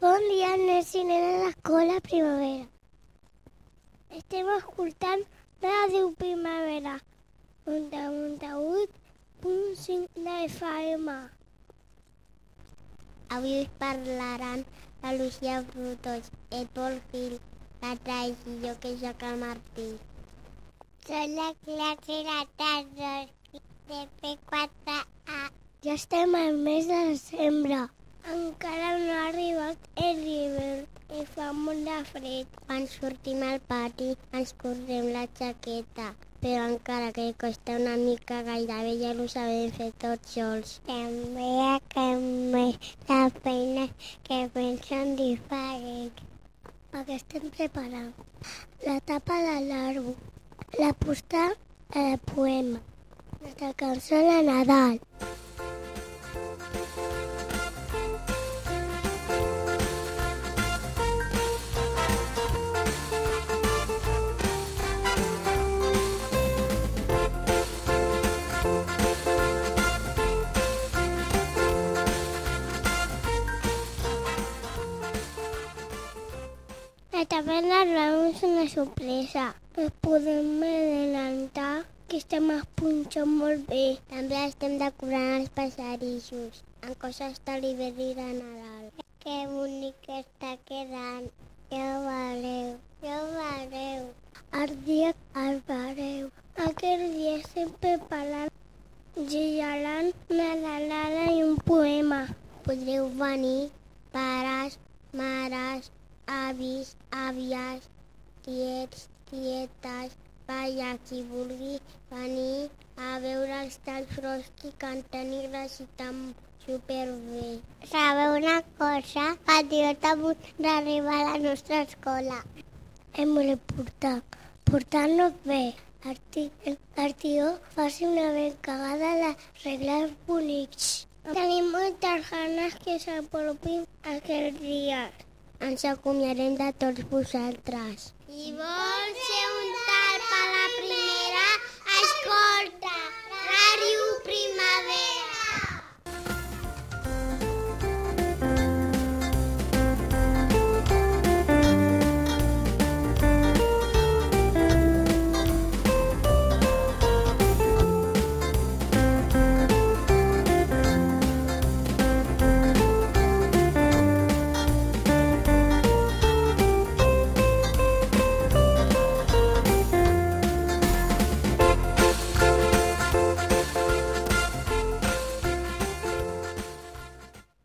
Bon dia, nens i nenes l'escola Primavera. Estem escoltant Ràdio Primavera, un de FM. Avui us parlaran la Lucía Frutos, el Pol Fil, la Traix i jo que sóc el Martí. Són la classe de tarda de P4A. Ja estem al mes de desembre. Encara no ha arribat el hivern i fa molt de fred. Quan sortim al pati ens correm la jaqueta, però encara que costa una mica gairebé ja ho sabem fer tots sols. També acabem la feina que pensen diferent. Perquè estem preparant la tapa de l'àrbol, la posta del poema, la cançó de Nadal. La taberna és una sorpresa. No podem adelantar que estem a punxar molt bé. També estem decorant els passadissos amb coses de l'hivern i de Nadal. Que bonic que està quedant. Ja ho veureu, ja ho veureu. El dia el veureu. Aquell dia estem preparant gelant una nadalada i un poema. Podreu venir pares, mares, avis, àvies, tiets, tietes, vaja, qui vulgui venir a veure els tal Frosky cantant i recitant superbé. Sabeu una cosa? El tio està a punt d'arribar a la nostra escola. Hem voler portar, portar-nos bé. El ti- el tio faci una vegada les regles bonics. Tenim moltes ganes que s'apropin aquell dia ens acomiadem de tots vosaltres. I vols ser un